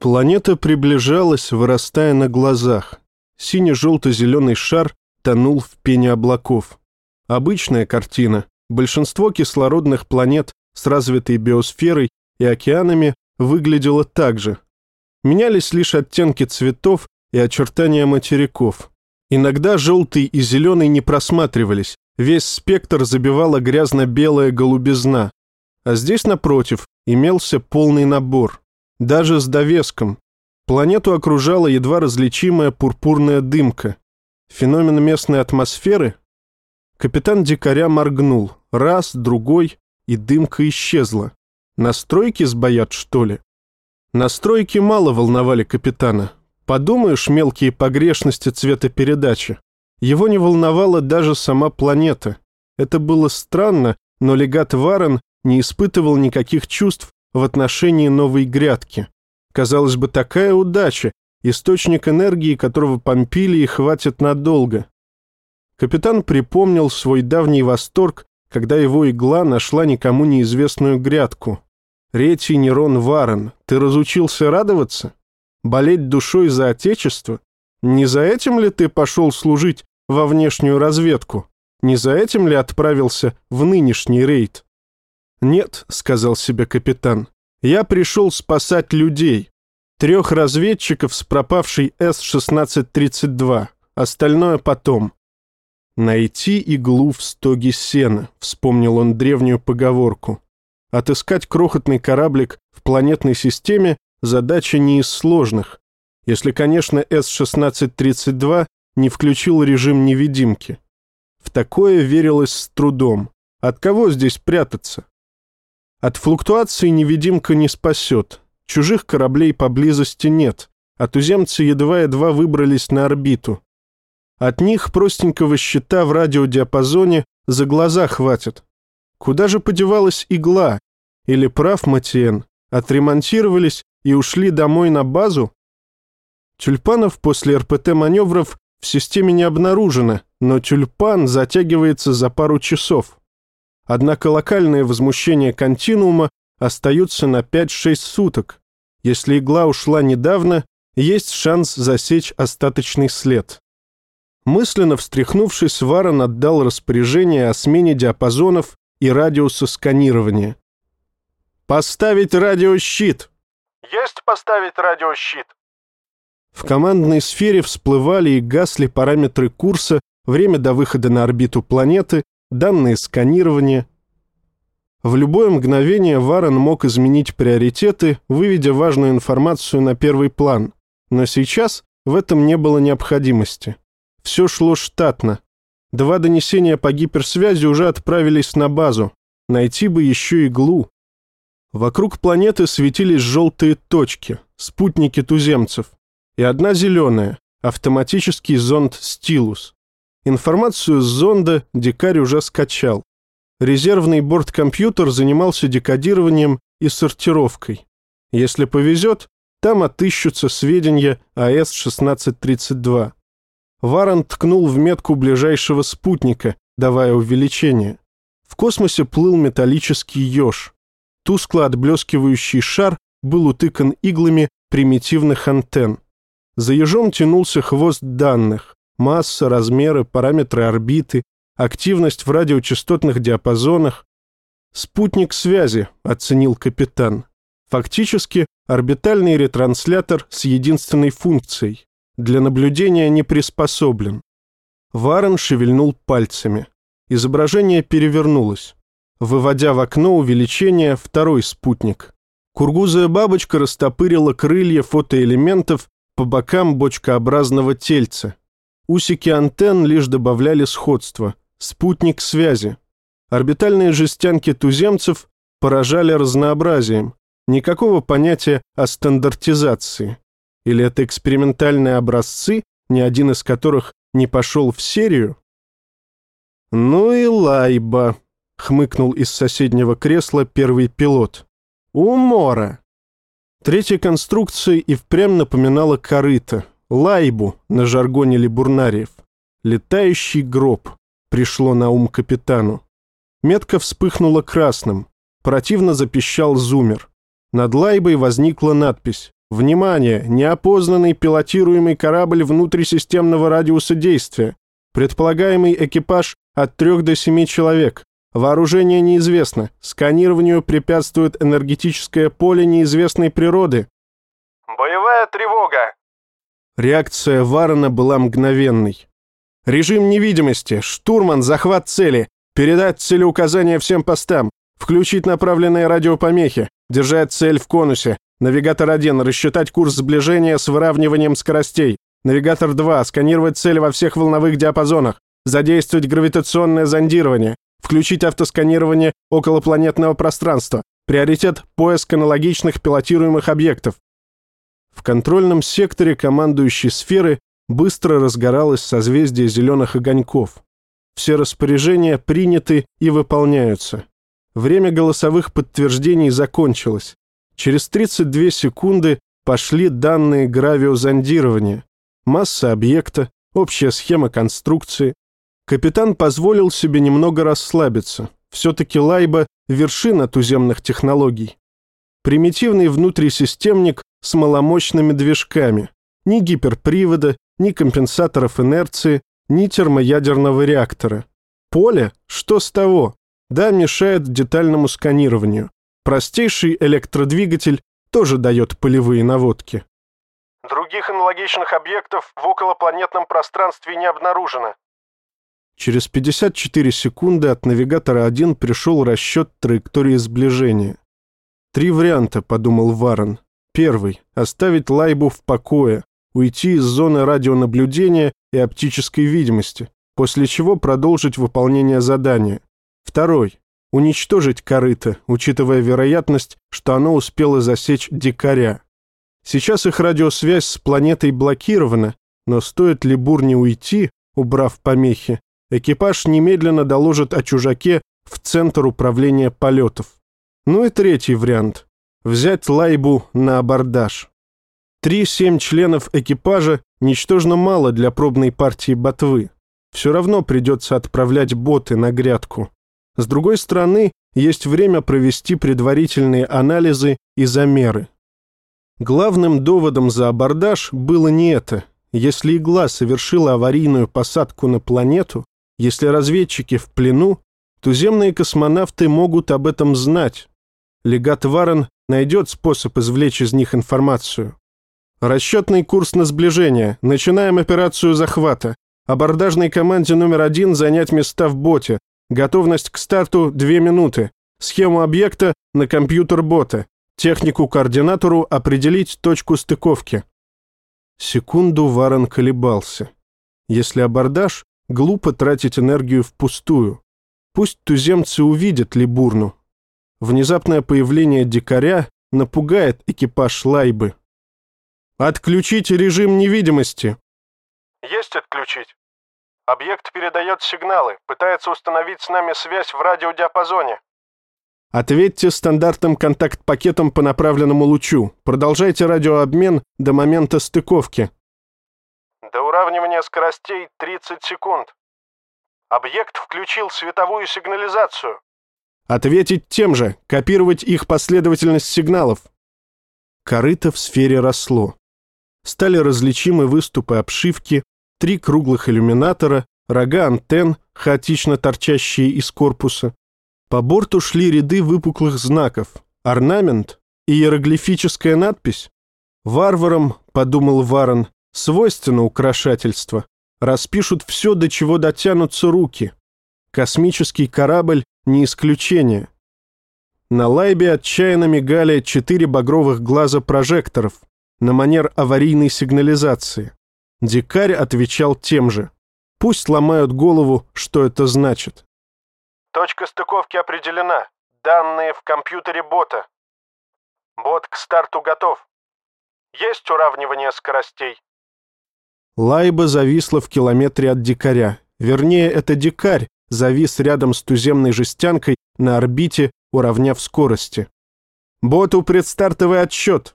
Планета приближалась, вырастая на глазах. Сине-желто-зеленый шар тонул в пене облаков. Обычная картина. Большинство кислородных планет с развитой биосферой и океанами выглядело так же. Менялись лишь оттенки цветов и очертания материков. Иногда желтый и зеленый не просматривались, весь спектр забивала грязно-белая голубизна. А здесь, напротив, имелся полный набор. Даже с довеском. Планету окружала едва различимая пурпурная дымка. Феномен местной атмосферы? Капитан Дикаря моргнул. Раз, другой, и дымка исчезла. Настройки сбоят, что ли? Настройки мало волновали капитана. Подумаешь, мелкие погрешности цветопередачи. Его не волновала даже сама планета. Это было странно, но легат Варен не испытывал никаких чувств в отношении новой грядки. Казалось бы, такая удача, источник энергии, которого Помпилии хватит надолго. Капитан припомнил свой давний восторг, когда его игла нашла никому неизвестную грядку. Ретий Нерон Варен, ты разучился радоваться? Болеть душой за отечество? Не за этим ли ты пошел служить во внешнюю разведку? Не за этим ли отправился в нынешний рейд? «Нет», — сказал себе капитан, — «я пришел спасать людей. Трех разведчиков с пропавшей С-1632, остальное потом». «Найти иглу в стоге сена», — вспомнил он древнюю поговорку. «Отыскать крохотный кораблик в планетной системе — задача не из сложных, если, конечно, С-1632 не включил режим невидимки. В такое верилось с трудом. От кого здесь прятаться? От флуктуации невидимка не спасет. Чужих кораблей поблизости нет, а туземцы едва-едва выбрались на орбиту. От них простенького щита в радиодиапазоне за глаза хватит. Куда же подевалась игла? Или прав Матиен? Отремонтировались и ушли домой на базу? Тюльпанов после РПТ-маневров в системе не обнаружено, но тюльпан затягивается за пару часов. Однако локальные возмущения континуума остаются на 5-6 суток. Если игла ушла недавно, есть шанс засечь остаточный след. Мысленно встряхнувшись, Варон отдал распоряжение о смене диапазонов и радиуса сканирования. «Поставить радиощит!» «Есть поставить радиощит!» В командной сфере всплывали и гасли параметры курса, время до выхода на орбиту планеты, данные сканирования. В любое мгновение Варен мог изменить приоритеты, выведя важную информацию на первый план. Но сейчас в этом не было необходимости. Все шло штатно. Два донесения по гиперсвязи уже отправились на базу. Найти бы еще иглу. Вокруг планеты светились желтые точки, спутники туземцев. И одна зеленая, автоматический зонд «Стилус». Информацию с зонда дикарь уже скачал. Резервный борткомпьютер занимался декодированием и сортировкой. Если повезет, там отыщутся сведения о С-1632. Варон ткнул в метку ближайшего спутника, давая увеличение. В космосе плыл металлический еж. Тускло отблескивающий шар был утыкан иглами примитивных антенн. За ежом тянулся хвост данных. Масса, размеры, параметры орбиты, активность в радиочастотных диапазонах. «Спутник связи», — оценил капитан. Фактически, орбитальный ретранслятор с единственной функцией. Для наблюдения не приспособлен. Варен шевельнул пальцами. Изображение перевернулось. Выводя в окно увеличение, второй спутник. Кургузая бабочка растопырила крылья фотоэлементов по бокам бочкообразного тельца. Усики антенн лишь добавляли сходство. Спутник связи. Орбитальные жестянки туземцев поражали разнообразием. Никакого понятия о стандартизации. Или это экспериментальные образцы, ни один из которых не пошел в серию? «Ну и лайба», — хмыкнул из соседнего кресла первый пилот. «Умора». Третья конструкция и впрямь напоминала корыто, Лайбу на жаргоне либурнариев. Летающий гроб пришло на ум капитану. Метка вспыхнула красным. Противно запищал зумер. Над лайбой возникла надпись Внимание! Неопознанный пилотируемый корабль внутрисистемного радиуса действия. Предполагаемый экипаж от 3 до 7 человек. Вооружение неизвестно. Сканированию препятствует энергетическое поле неизвестной природы. Боевая тревога. Реакция Варона была мгновенной. Режим невидимости. Штурман, захват цели. Передать целеуказания всем постам. Включить направленные радиопомехи. Держать цель в конусе. Навигатор 1. Рассчитать курс сближения с выравниванием скоростей. Навигатор 2. Сканировать цель во всех волновых диапазонах. Задействовать гравитационное зондирование. Включить автосканирование околопланетного пространства. Приоритет – поиск аналогичных пилотируемых объектов. В контрольном секторе командующей сферы быстро разгоралось созвездие зеленых огоньков. Все распоряжения приняты и выполняются. Время голосовых подтверждений закончилось. Через 32 секунды пошли данные гравиозондирования. Масса объекта, общая схема конструкции, Капитан позволил себе немного расслабиться. Все-таки Лайба – вершина туземных технологий. Примитивный внутрисистемник с маломощными движками. Ни гиперпривода, ни компенсаторов инерции, ни термоядерного реактора. Поле? Что с того? Да, мешает детальному сканированию. Простейший электродвигатель тоже дает полевые наводки. Других аналогичных объектов в околопланетном пространстве не обнаружено. Через 54 секунды от навигатора 1 пришел расчет траектории сближения. «Три варианта», — подумал Варон. Первый — оставить Лайбу в покое, уйти из зоны радионаблюдения и оптической видимости, после чего продолжить выполнение задания. Второй — уничтожить корыто, учитывая вероятность, что оно успело засечь дикаря. Сейчас их радиосвязь с планетой блокирована, но стоит ли Бурне уйти, убрав помехи, экипаж немедленно доложит о чужаке в Центр управления полетов. Ну и третий вариант – взять лайбу на абордаж. Три-семь членов экипажа ничтожно мало для пробной партии ботвы. Все равно придется отправлять боты на грядку. С другой стороны, есть время провести предварительные анализы и замеры. Главным доводом за абордаж было не это. Если игла совершила аварийную посадку на планету, если разведчики в плену, туземные космонавты могут об этом знать. Легат Варен найдет способ извлечь из них информацию. Расчетный курс на сближение. Начинаем операцию захвата. Абордажной команде номер один занять места в боте. Готовность к старту – две минуты. Схему объекта на компьютер бота. Технику-координатору определить точку стыковки. Секунду Варен колебался. Если абордаж, Глупо тратить энергию впустую. Пусть туземцы увидят Либурну. Внезапное появление дикаря напугает экипаж Лайбы. «Отключить режим невидимости!» «Есть отключить. Объект передает сигналы, пытается установить с нами связь в радиодиапазоне». Ответьте стандартным контакт-пакетом по направленному лучу. Продолжайте радиообмен до момента стыковки. До уравнивания скоростей 30 секунд. Объект включил световую сигнализацию. Ответить тем же, копировать их последовательность сигналов. Корыто в сфере росло. Стали различимы выступы обшивки, три круглых иллюминатора, рога антенн, хаотично торчащие из корпуса. По борту шли ряды выпуклых знаков, орнамент и иероглифическая надпись. «Варварам», — подумал Варон, Свойственно украшательство. Распишут все, до чего дотянутся руки. Космический корабль — не исключение. На лайбе отчаянно мигали четыре багровых глаза прожекторов на манер аварийной сигнализации. Дикарь отвечал тем же. Пусть ломают голову, что это значит. Точка стыковки определена. Данные в компьютере бота. Бот к старту готов. Есть уравнивание скоростей. Лайба зависла в километре от дикаря. Вернее, это дикарь завис рядом с туземной жестянкой на орбите, уравняв скорости. «Боту предстартовый отсчет!»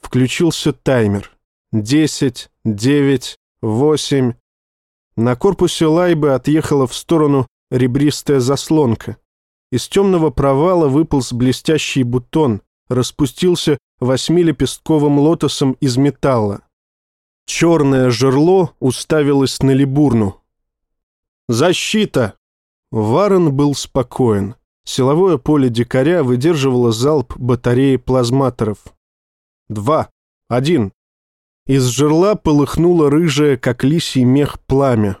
Включился таймер. Десять, девять, восемь. На корпусе Лайбы отъехала в сторону ребристая заслонка. Из темного провала выполз блестящий бутон, распустился восьмилепестковым лотосом из металла. Черное жерло уставилось на Либурну. «Защита!» Варен был спокоен. Силовое поле дикаря выдерживало залп батареи плазматоров. Два. Один. Из жерла полыхнуло рыжее, как лисий мех, пламя.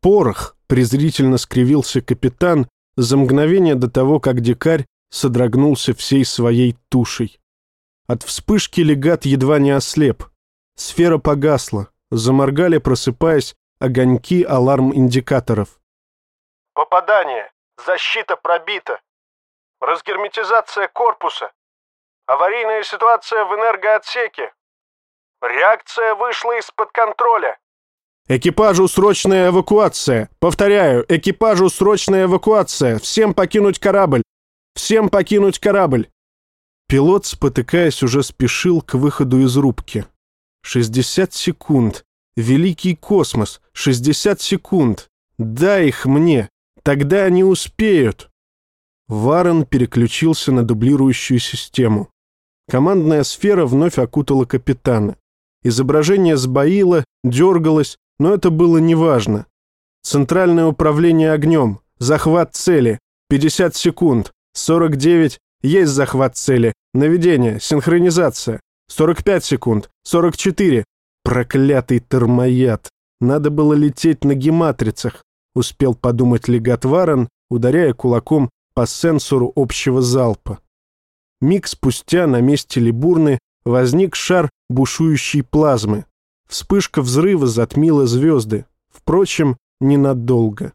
«Порох!» — презрительно скривился капитан за мгновение до того, как дикарь содрогнулся всей своей тушей. От вспышки легат едва не ослеп. Сфера погасла. Заморгали, просыпаясь, огоньки аларм-индикаторов. Попадание. Защита пробита. Разгерметизация корпуса. Аварийная ситуация в энергоотсеке. Реакция вышла из-под контроля. Экипажу срочная эвакуация. Повторяю, экипажу срочная эвакуация. Всем покинуть корабль. Всем покинуть корабль. Пилот, спотыкаясь, уже спешил к выходу из рубки. 60 секунд. Великий космос. 60 секунд. Дай их мне. Тогда они успеют. Варен переключился на дублирующую систему. Командная сфера вновь окутала капитана. Изображение сбоило, дергалось, но это было неважно. Центральное управление огнем. Захват цели. 50 секунд. 49. Есть захват цели. Наведение. Синхронизация. 45 секунд. 44. Проклятый термояд. Надо было лететь на гематрицах успел подумать легат Варен, ударяя кулаком по сенсору общего залпа. Миг спустя на месте Либурны возник шар бушующей плазмы. Вспышка взрыва затмила звезды, впрочем, ненадолго.